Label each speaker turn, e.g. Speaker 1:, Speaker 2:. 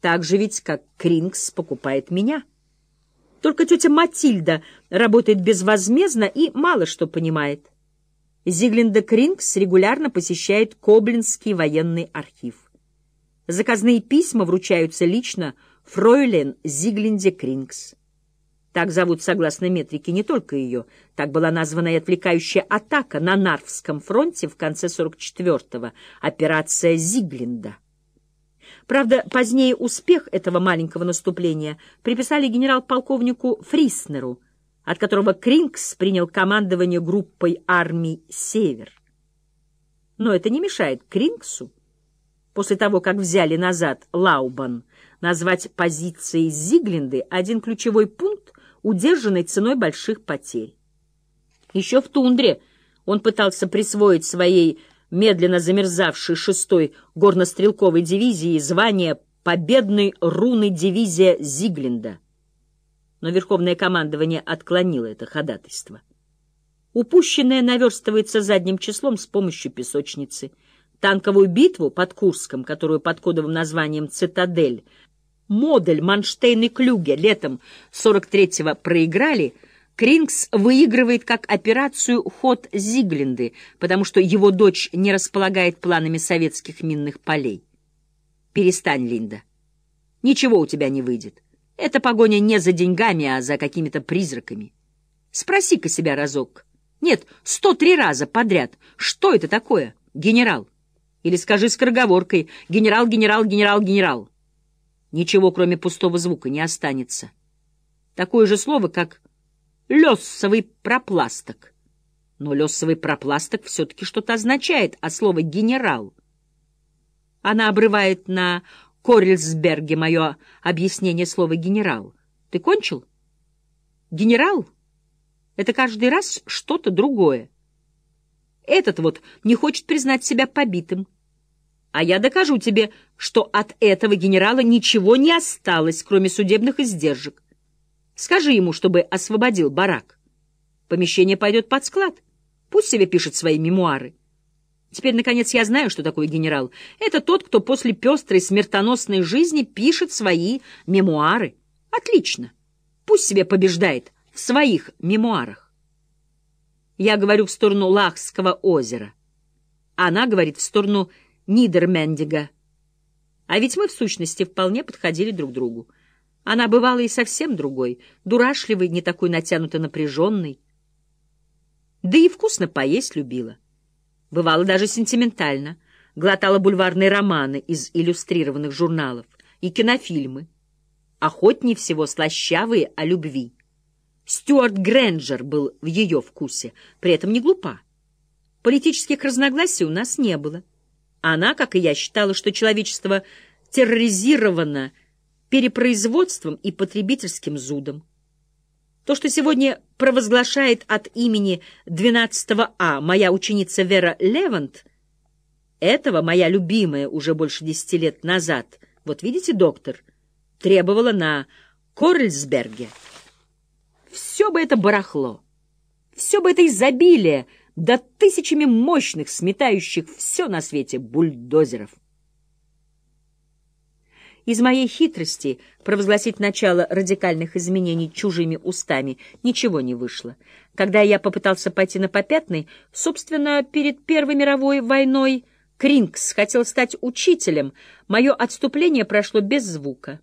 Speaker 1: Так же ведь, как Крингс покупает меня. Только тетя Матильда работает безвозмездно и мало что понимает. Зиглинда Крингс регулярно посещает Коблинский военный архив. Заказные письма вручаются лично фройлен Зиглинде Крингс. Так зовут, согласно метрике, не только ее. Так была названа и отвлекающая атака на Нарвском фронте в конце 44-го, операция Зиглинда. Правда, позднее успех этого маленького наступления приписали генерал-полковнику Фриснеру, от которого Крингс принял командование группой армий «Север». Но это не мешает Крингсу, после того, как взяли назад Лаубан, назвать позицией Зиглинды один ключевой пункт, удержанный ценой больших потерь. Еще в тундре он пытался присвоить своей медленно замерзавшей шестой горнострелковой дивизии звание победной руны дивизия Зиглинда. Но Верховное командование отклонило это ходатайство. Упущенное наверстывается задним числом с помощью песочницы. Танковую битву под Курском, которую под кодовым названием «Цитадель» модель Манштейн и Клюге летом 43-го проиграли, Крингс выигрывает как операцию ход Зиглинды, потому что его дочь не располагает планами советских минных полей. Перестань, Линда. Ничего у тебя не выйдет. Эта погоня не за деньгами, а за какими-то призраками. Спроси-ка себя разок. Нет, сто три раза подряд. Что это такое, генерал? Или скажи скороговоркой «генерал, генерал, генерал, генерал». Ничего, кроме пустого звука, не останется. Такое же слово, как «лесовый пропласток». Но лесовый пропласток все-таки что-то означает, а слово «генерал». Она обрывает на Корельсберге мое объяснение слова «генерал». Ты кончил? Генерал — это каждый раз что-то другое. Этот вот не хочет признать себя побитым. А я докажу тебе, что от этого генерала ничего не осталось, кроме судебных издержек. Скажи ему, чтобы освободил барак. Помещение пойдет под склад. Пусть себе пишет свои мемуары. Теперь, наконец, я знаю, что такое генерал. Это тот, кто после пестрой смертоносной жизни пишет свои мемуары. Отлично. Пусть себе побеждает в своих мемуарах. Я говорю в сторону Лахского озера. Она говорит в сторону Нидермендига. А ведь мы, в сущности, вполне подходили друг другу. Она бывала и совсем другой, дурашливый, не такой натянуто напряженный. Да и вкусно поесть любила. Бывало даже сентиментально. Глотала бульварные романы из иллюстрированных журналов и кинофильмы. Охотнее всего слащавые о любви. Стюарт Грэнджер был в ее вкусе, при этом не глупа. Политических разногласий у нас не было. Она, как и я, считала, что человечество терроризировано перепроизводством и потребительским зудом. То, что сегодня провозглашает от имени 12 А моя ученица Вера Левант, этого моя любимая уже больше десяти лет назад, вот видите, доктор, требовала на Корльсберге. Все бы это барахло, все бы это изобилие — да тысячами мощных, сметающих все на свете бульдозеров. Из моей хитрости провозгласить начало радикальных изменений чужими устами ничего не вышло. Когда я попытался пойти на попятный, собственно, перед Первой мировой войной Крингс хотел стать учителем, мое отступление прошло без звука.